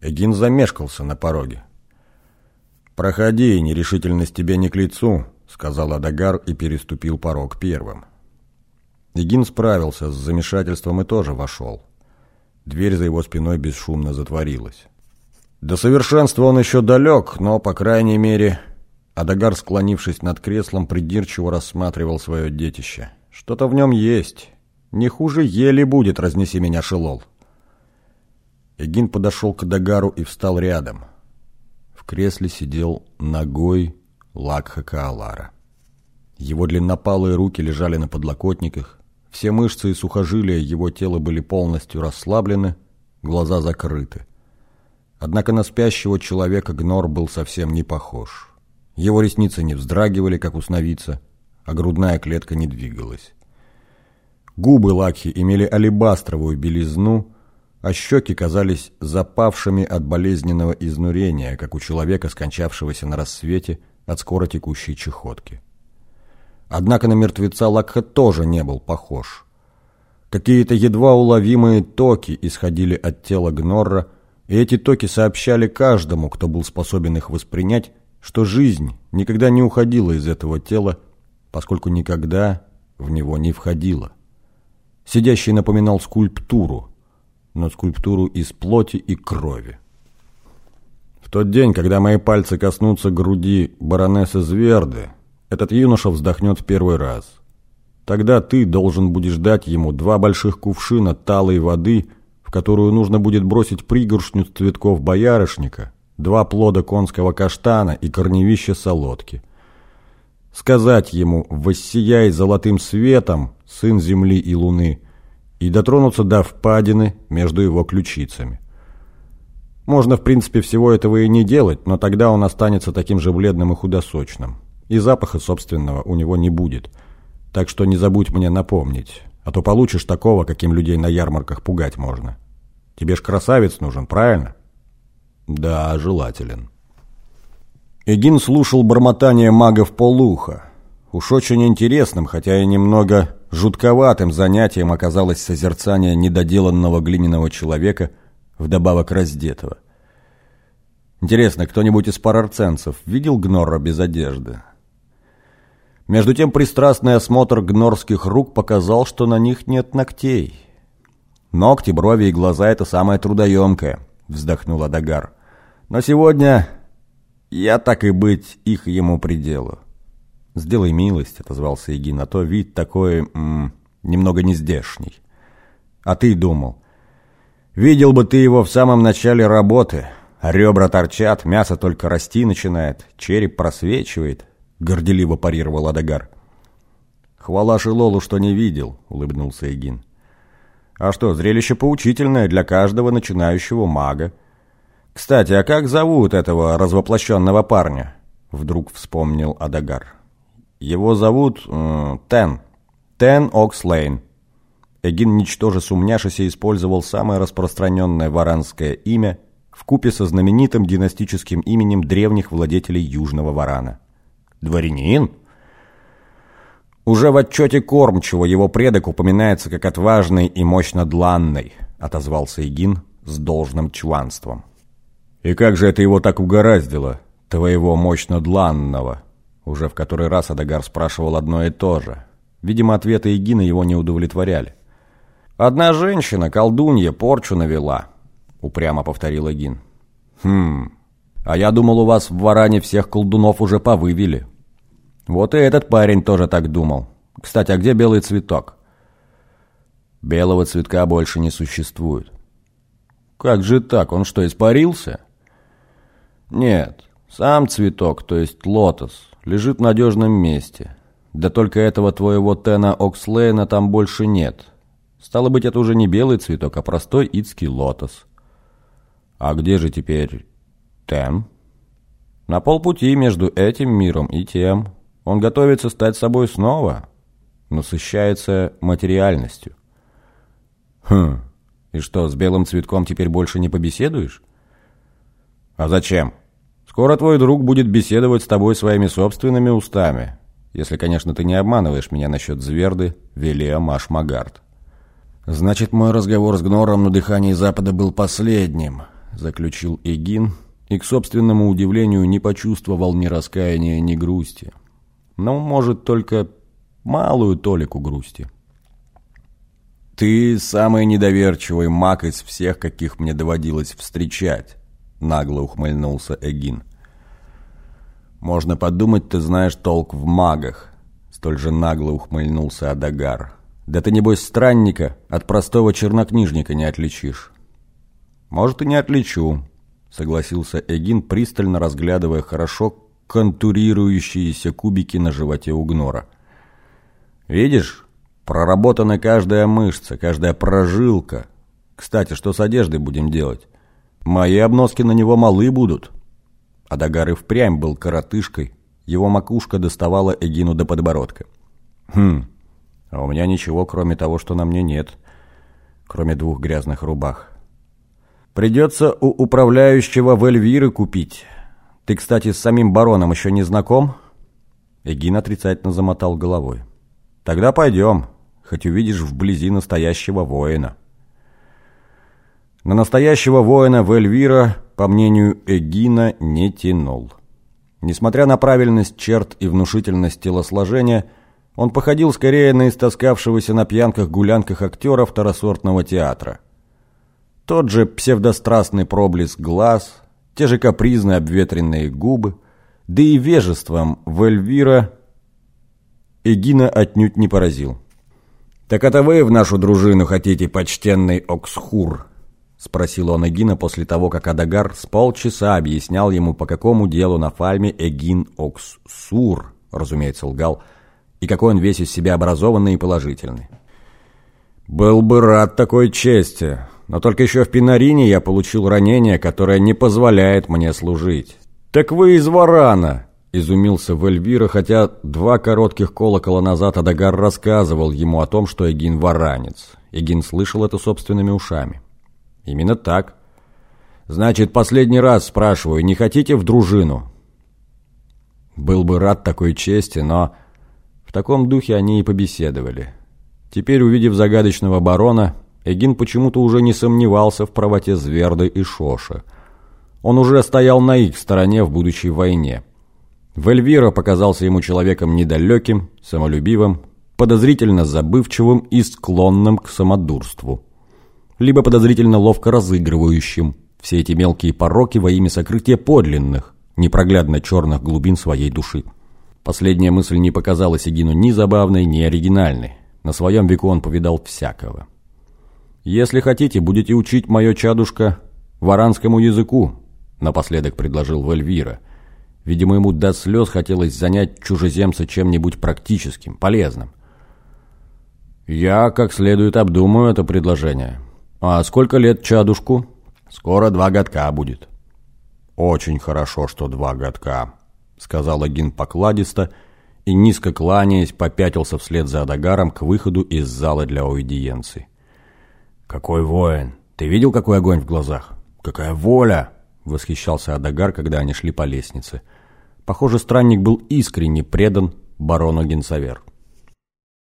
Эгин замешкался на пороге. «Проходи, нерешительность тебе не к лицу», — сказал Адагар и переступил порог первым. Эгин справился с замешательством и тоже вошел. Дверь за его спиной бесшумно затворилась. До совершенства он еще далек, но, по крайней мере, Адагар, склонившись над креслом, придирчиво рассматривал свое детище. Что-то в нем есть. Не хуже еле будет, разнеси меня, Шелол. Эгин подошел к Адагару и встал рядом. В кресле сидел ногой Лакха Каалара. Его длиннопалые руки лежали на подлокотниках, все мышцы и сухожилия его тела были полностью расслаблены, глаза закрыты. Однако на спящего человека Гнор был совсем не похож. Его ресницы не вздрагивали, как у сновидца, а грудная клетка не двигалась. Губы Лакхи имели алебастровую белизну, а щеки казались запавшими от болезненного изнурения, как у человека, скончавшегося на рассвете от скоротекущей чехотки. Однако на мертвеца Лакха тоже не был похож. Какие-то едва уловимые токи исходили от тела Гнорра, и эти токи сообщали каждому, кто был способен их воспринять, что жизнь никогда не уходила из этого тела, поскольку никогда в него не входила. Сидящий напоминал скульптуру, но скульптуру из плоти и крови. В тот день, когда мои пальцы коснутся груди баронессы Зверды, этот юноша вздохнет в первый раз. Тогда ты должен будешь дать ему два больших кувшина талой воды, в которую нужно будет бросить пригоршню цветков боярышника, два плода конского каштана и корневище солодки. Сказать ему «Воссияй золотым светом, сын земли и луны», и дотронуться до впадины между его ключицами. Можно, в принципе, всего этого и не делать, но тогда он останется таким же бледным и худосочным и запаха собственного у него не будет. Так что не забудь мне напомнить, а то получишь такого, каким людей на ярмарках пугать можно. Тебе ж красавец нужен, правильно? Да, желателен. Эгин слушал бормотание мага в полуха. Уж очень интересным, хотя и немного жутковатым занятием оказалось созерцание недоделанного глиняного человека, вдобавок раздетого. Интересно, кто-нибудь из парарценцев видел Гнорра без одежды? Между тем пристрастный осмотр гнорских рук показал, что на них нет ногтей. «Ногти, брови и глаза — это самое трудоемкое», — вздохнул Адагар. «Но сегодня я, так и быть, их ему приделаю». «Сделай милость», — отозвался Егин, — «а то вид такой м -м, немного нездешний». «А ты думал?» «Видел бы ты его в самом начале работы. Ребра торчат, мясо только расти начинает, череп просвечивает, — горделиво парировал Адагар. «Хвала Шилолу, что не видел», — улыбнулся Эгин. «А что, зрелище поучительное для каждого начинающего мага. Кстати, а как зовут этого развоплощенного парня?» Вдруг вспомнил Адагар. «Его зовут э, Тен. Тен Окслейн». Эгин, ничтоже сумняшися, использовал самое распространенное варанское имя в купе со знаменитым династическим именем древних владетелей Южного Варана. Дворянин? Уже в отчете Кормчего его предок упоминается как отважный и мощно дланный, отозвался Игин с должным чванством. И как же это его так угораздило, твоего мощно дланного? Уже в который раз Адагар спрашивал одно и то же. Видимо, ответы Игина его не удовлетворяли. «Одна женщина, колдунья, порчу навела», — упрямо повторил Эгин. «Хм, а я думал, у вас в Варане всех колдунов уже повывели. Вот и этот парень тоже так думал. Кстати, а где белый цветок? Белого цветка больше не существует. Как же так? Он что, испарился? Нет, сам цветок, то есть лотос, лежит в надежном месте. Да только этого твоего Тена Окслейна там больше нет. Стало быть, это уже не белый цветок, а простой ицкий лотос. А где же теперь тем. На полпути между этим миром и тем. Он готовится стать собой снова, насыщается материальностью. Хм, и что, с белым цветком теперь больше не побеседуешь? А зачем? Скоро твой друг будет беседовать с тобой своими собственными устами, если, конечно, ты не обманываешь меня насчет Зверды, Велия, Маш Магард. Значит, мой разговор с Гнором на дыхании Запада был последним, — заключил Эгин, и, к собственному удивлению, не почувствовал ни раскаяния, ни грусти. Но, может, только малую толику грусти. «Ты самый недоверчивый маг из всех, каких мне доводилось встречать», — нагло ухмыльнулся Эгин. «Можно подумать, ты знаешь толк в магах», — столь же нагло ухмыльнулся Адагар. «Да ты, небось, странника от простого чернокнижника не отличишь». «Может, и не отличу», — согласился Эгин, пристально разглядывая хорошо контурирующиеся кубики на животе у гнора. «Видишь, проработана каждая мышца, каждая прожилка. Кстати, что с одеждой будем делать? Мои обноски на него малы будут». Адагар и впрямь был коротышкой, его макушка доставала Эгину до подбородка. «Хм, а у меня ничего, кроме того, что на мне нет, кроме двух грязных рубах. Придется у управляющего в Эльвиры купить. Ты, кстати, с самим бароном еще не знаком?» Эгин отрицательно замотал головой. «Тогда пойдем, хоть увидишь вблизи настоящего воина». На настоящего воина в Эльвира, по мнению Эгина, не тянул. Несмотря на правильность черт и внушительность телосложения, он походил скорее на истаскавшегося на пьянках-гулянках актера второсортного театра. Тот же псевдострастный проблеск глаз, те же капризные обветренные губы, да и вежеством в Эльвира Эгина отнюдь не поразил. «Так это вы в нашу дружину хотите, почтенный Оксхур?» — спросил он Эгина после того, как Адагар с полчаса объяснял ему, по какому делу на фальме Эгин Окс-Сур, разумеется, лгал, и какой он весь из себя образованный и положительный. «Был бы рад такой чести, но только еще в Пинарине я получил ранение, которое не позволяет мне служить». «Так вы из Варана!» — изумился Вельвира, хотя два коротких колокола назад Адагар рассказывал ему о том, что Эгин варанец. Эгин слышал это собственными ушами. Именно так. Значит, последний раз спрашиваю, не хотите в дружину? Был бы рад такой чести, но в таком духе они и побеседовали. Теперь, увидев загадочного барона, Эгин почему-то уже не сомневался в правоте Зверды и Шоша. Он уже стоял на их стороне в будущей войне. Вельвира показался ему человеком недалеким, самолюбивым, подозрительно забывчивым и склонным к самодурству либо подозрительно ловко разыгрывающим все эти мелкие пороки во имя сокрытия подлинных, непроглядно черных глубин своей души. Последняя мысль не показалась Эгину ни забавной, ни оригинальной. На своем веку он повидал всякого. «Если хотите, будете учить мое чадушка варанскому языку», напоследок предложил Вальвира. Видимо, ему до слез хотелось занять чужеземца чем-нибудь практическим, полезным. «Я как следует обдумаю это предложение», «А сколько лет чадушку?» «Скоро два годка будет». «Очень хорошо, что два годка», — сказал Агин покладисто и, низко кланяясь, попятился вслед за Адагаром к выходу из зала для аудиенции. «Какой воин! Ты видел, какой огонь в глазах? Какая воля!» — восхищался Адагар, когда они шли по лестнице. Похоже, странник был искренне предан барону Генсавер.